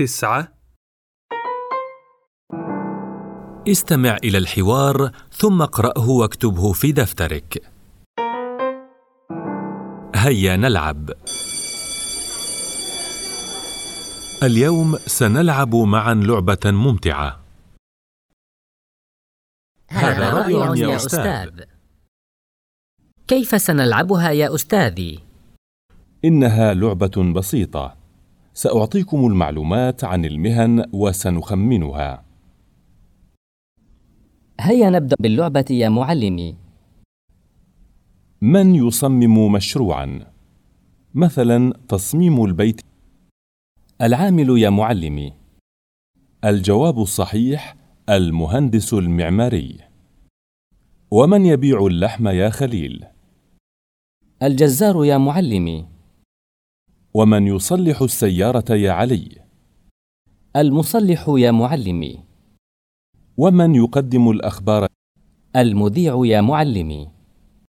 تسعة استمع إلى الحوار ثم اقرأه واكتبه في دفترك. هيا نلعب. اليوم سنلعب معا لعبة ممتعة. هذا رائع يا أستاذ كيف سنلعبها يا أستاذي؟ إنها لعبة بسيطة. سأعطيكم المعلومات عن المهن وسنخمنها. هيا نبدأ باللعبة يا معلمي من يصمم مشروعا؟ مثلا تصميم البيت. العامل يا معلمي الجواب الصحيح المهندس المعماري. ومن يبيع اللحم يا خليل؟ الجزار يا معلمي ومن يصلح السيارة يا علي؟ المصلح يا معلمي ومن يقدم الأخبار؟ المذيع يا معلمي